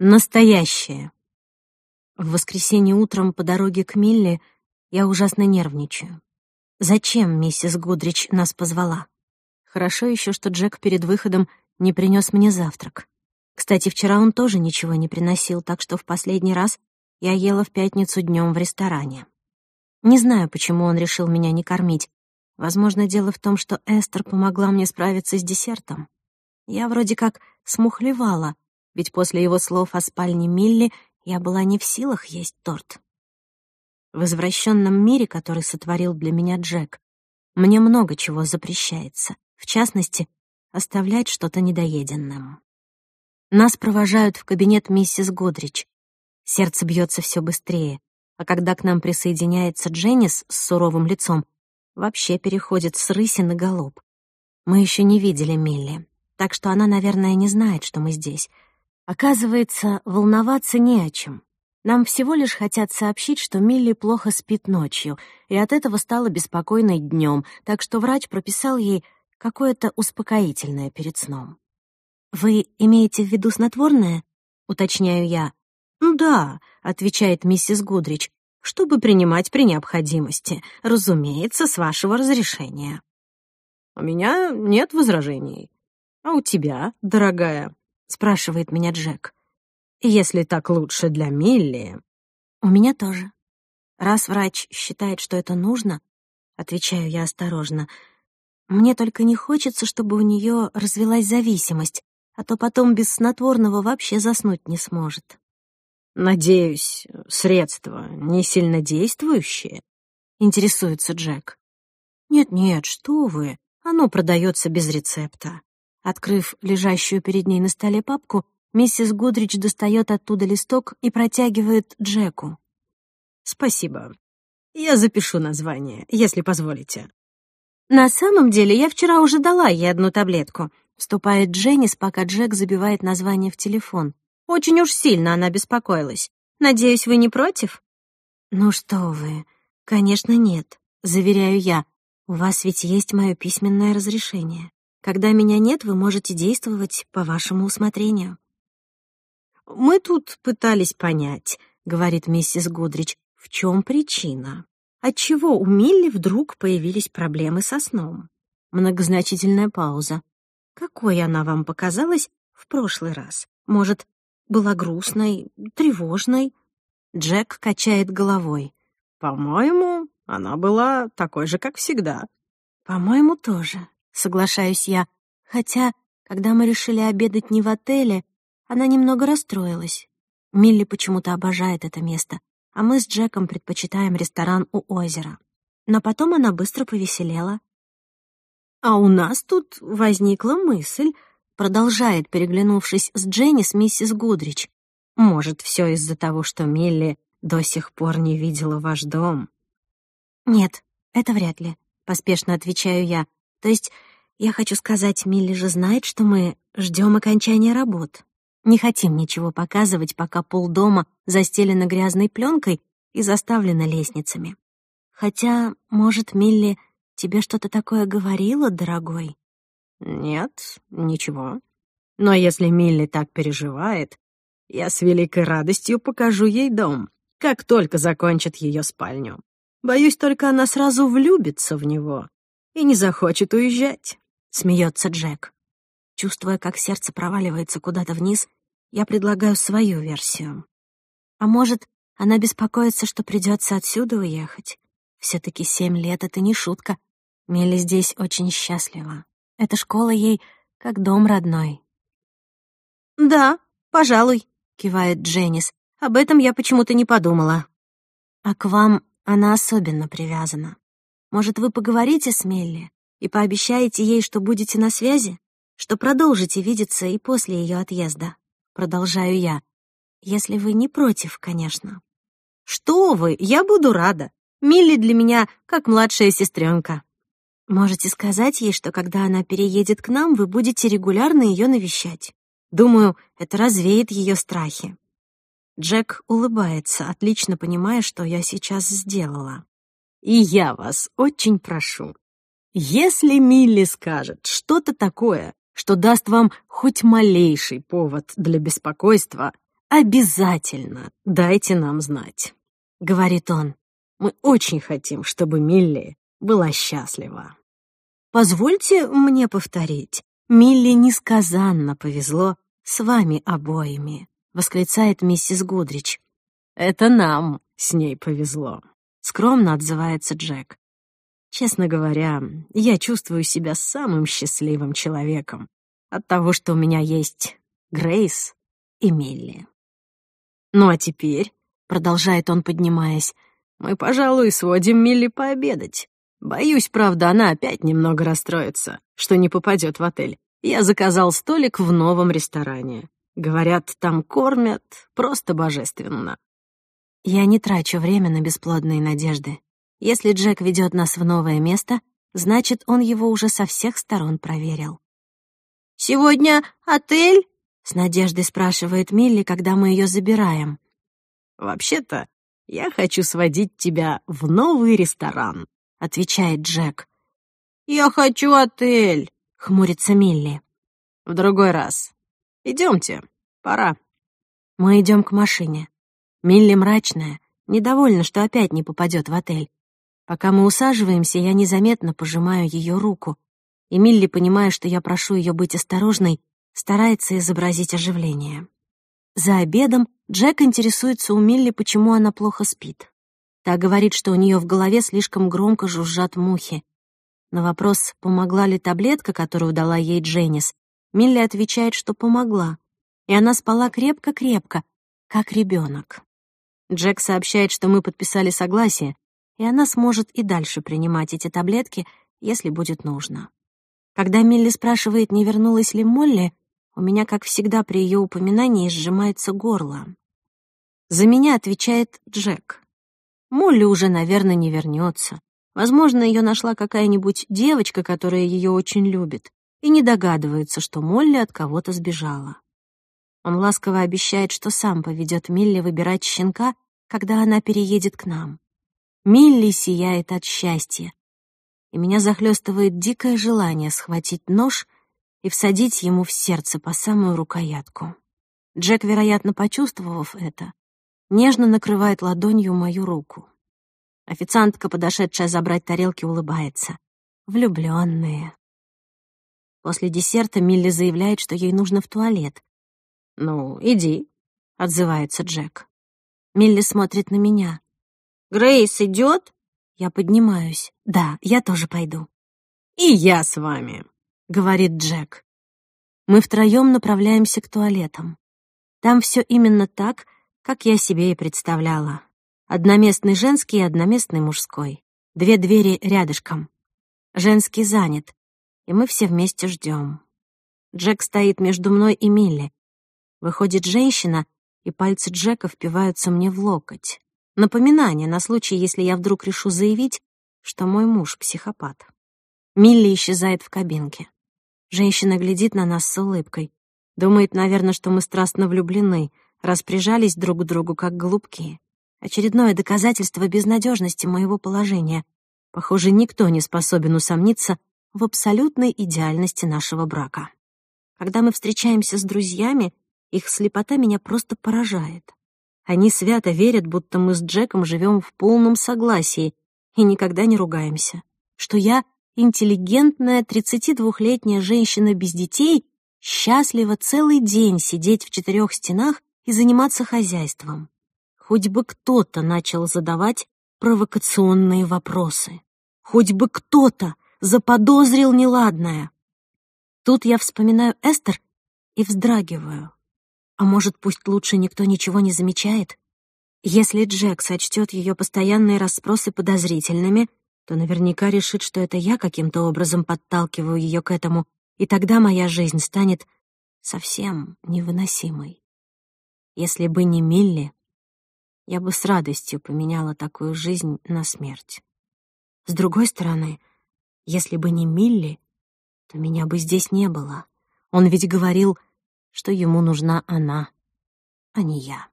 Настоящее. В воскресенье утром по дороге к Милли я ужасно нервничаю. Зачем миссис Гудрич нас позвала? Хорошо еще, что Джек перед выходом не принес мне завтрак. Кстати, вчера он тоже ничего не приносил, так что в последний раз я ела в пятницу днем в ресторане. Не знаю, почему он решил меня не кормить. Возможно, дело в том, что Эстер помогла мне справиться с десертом. Я вроде как смухлевала — ведь после его слов о спальне Милли я была не в силах есть торт. В извращенном мире, который сотворил для меня Джек, мне много чего запрещается, в частности, оставлять что-то недоеденным. Нас провожают в кабинет миссис Годрич. Сердце бьется все быстрее, а когда к нам присоединяется Дженнис с суровым лицом, вообще переходит с рыси на голубь. Мы еще не видели Милли, так что она, наверное, не знает, что мы здесь — Оказывается, волноваться не о чем. Нам всего лишь хотят сообщить, что Милли плохо спит ночью, и от этого стала беспокойной днем, так что врач прописал ей какое-то успокоительное перед сном. «Вы имеете в виду снотворное?» — уточняю я. «Ну «Да», — отвечает миссис Гудрич, «чтобы принимать при необходимости, разумеется, с вашего разрешения». «У меня нет возражений. А у тебя, дорогая?» спрашивает меня Джек. Если так лучше для Милли. У меня тоже. Раз врач считает, что это нужно, отвечаю я осторожно. Мне только не хочется, чтобы у нее развилась зависимость, а то потом без снотворного вообще заснуть не сможет. Надеюсь, средства не сильно действующие, интересуется Джек. Нет-нет, что вы? Оно продается без рецепта. Открыв лежащую перед ней на столе папку, миссис Гудрич достает оттуда листок и протягивает Джеку. «Спасибо. Я запишу название, если позволите». «На самом деле, я вчера уже дала ей одну таблетку», — вступает Дженнис, пока Джек забивает название в телефон. «Очень уж сильно она беспокоилась. Надеюсь, вы не против?» «Ну что вы, конечно, нет», — заверяю я. «У вас ведь есть мое письменное разрешение». Когда меня нет, вы можете действовать по вашему усмотрению». «Мы тут пытались понять», — говорит миссис Гудрич, — «в чем причина? Отчего у Милли вдруг появились проблемы со сном?» Многозначительная пауза. «Какой она вам показалась в прошлый раз? Может, была грустной, тревожной?» Джек качает головой. «По-моему, она была такой же, как всегда». «По-моему, тоже», — соглашаюсь я. Хотя, когда мы решили обедать не в отеле, она немного расстроилась. Милли почему-то обожает это место, а мы с Джеком предпочитаем ресторан у озера. Но потом она быстро повеселела. «А у нас тут возникла мысль», — продолжает, переглянувшись с Дженни, с миссис Гудрич. «Может, все из-за того, что Милли до сих пор не видела ваш дом?» «Нет, это вряд ли», — поспешно отвечаю я. То есть я хочу сказать, Милли же знает, что мы ждем окончания работ. Не хотим ничего показывать, пока пол дома застелено грязной пленкой и заставлено лестницами. Хотя, может, Милли тебе что-то такое говорила, дорогой? Нет, ничего. Но если Милли так переживает, я с великой радостью покажу ей дом, как только закончит ее спальню. Боюсь, только она сразу влюбится в него и не захочет уезжать», — смеется Джек. Чувствуя, как сердце проваливается куда-то вниз, я предлагаю свою версию. А может, она беспокоится, что придется отсюда уехать? все таки семь лет — это не шутка. Мелли здесь очень счастлива. Эта школа ей как дом родной. «Да, пожалуй», — кивает Дженнис. «Об этом я почему-то не подумала». «А к вам она особенно привязана. Может, вы поговорите с Мелли и пообещаете ей, что будете на связи? Что продолжите видеться и после ее отъезда? Продолжаю я. Если вы не против, конечно. Что вы, я буду рада. Милли для меня как младшая сестренка. Можете сказать ей, что когда она переедет к нам, вы будете регулярно ее навещать. Думаю, это развеет ее страхи. Джек улыбается, отлично понимая, что я сейчас сделала. И я вас очень прошу, если Милли скажет что-то такое, что даст вам хоть малейший повод для беспокойства, «Обязательно дайте нам знать», — говорит он. «Мы очень хотим, чтобы Милли была счастлива». Позвольте мне повторить. Милли несказанно повезло с вами обоими, восклицает миссис Гудрич. Это нам с ней повезло, скромно отзывается Джек. Честно говоря, я чувствую себя самым счастливым человеком от того, что у меня есть Грейс и Милли. Ну а теперь, продолжает он, поднимаясь, мы, пожалуй, сводим Милли пообедать. Боюсь, правда, она опять немного расстроится, что не попадет в отель. Я заказал столик в новом ресторане. Говорят, там кормят просто божественно. Я не трачу время на бесплодные надежды. Если Джек ведет нас в новое место, значит, он его уже со всех сторон проверил. «Сегодня отель?» — с надеждой спрашивает Милли, когда мы ее забираем. «Вообще-то, я хочу сводить тебя в новый ресторан», — отвечает Джек. «Я хочу отель», — хмурится Милли. «В другой раз. Идемте, пора». Мы идем к машине. Милли мрачная, недовольна, что опять не попадет в отель. Пока мы усаживаемся, я незаметно пожимаю ее руку. И Милли, понимая, что я прошу ее быть осторожной, старается изобразить оживление. За обедом Джек интересуется у Милли, почему она плохо спит. Та говорит, что у нее в голове слишком громко жужжат мухи. На вопрос, помогла ли таблетка, которую дала ей Дженнис, Милли отвечает, что помогла. И она спала крепко-крепко, как ребенок. Джек сообщает, что мы подписали согласие, и она сможет и дальше принимать эти таблетки, если будет нужно. Когда Милли спрашивает, не вернулась ли Молли, у меня, как всегда, при ее упоминании сжимается горло. За меня отвечает Джек. Молли уже, наверное, не вернется. Возможно, ее нашла какая-нибудь девочка, которая ее очень любит, и не догадывается, что Молли от кого-то сбежала. Он ласково обещает, что сам поведет Милли выбирать щенка, когда она переедет к нам. Милли сияет от счастья. И меня захлестывает дикое желание схватить нож и всадить ему в сердце по самую рукоятку. Джек, вероятно, почувствовав это, нежно накрывает ладонью мою руку. Официантка, подошедшая забрать тарелки, улыбается. Влюбленные. После десерта Милли заявляет, что ей нужно в туалет, «Ну, иди», — отзывается Джек. Милли смотрит на меня. «Грейс идет?» Я поднимаюсь. «Да, я тоже пойду». «И я с вами», — говорит Джек. Мы втроем направляемся к туалетам. Там все именно так, как я себе и представляла. Одноместный женский и одноместный мужской. Две двери рядышком. Женский занят, и мы все вместе ждем. Джек стоит между мной и Милли. Выходит женщина, и пальцы Джека впиваются мне в локоть. Напоминание на случай, если я вдруг решу заявить, что мой муж — психопат. Милли исчезает в кабинке. Женщина глядит на нас с улыбкой. Думает, наверное, что мы страстно влюблены, распряжались друг к другу, как глупкие. Очередное доказательство безнадежности моего положения. Похоже, никто не способен усомниться в абсолютной идеальности нашего брака. Когда мы встречаемся с друзьями — их слепота меня просто поражает. Они свято верят, будто мы с Джеком живем в полном согласии и никогда не ругаемся. Что я — интеллигентная 32-летняя женщина без детей, счастлива целый день сидеть в четырех стенах и заниматься хозяйством. Хоть бы кто-то начал задавать провокационные вопросы. Хоть бы кто-то заподозрил неладное. Тут я вспоминаю Эстер и вздрагиваю. А может, пусть лучше никто ничего не замечает? Если Джек сочтет ее постоянные расспросы подозрительными, то наверняка решит, что это я каким-то образом подталкиваю ее к этому, и тогда моя жизнь станет совсем невыносимой. Если бы не Милли, я бы с радостью поменяла такую жизнь на смерть. С другой стороны, если бы не Милли, то меня бы здесь не было. Он ведь говорил — что ему нужна она, а не я.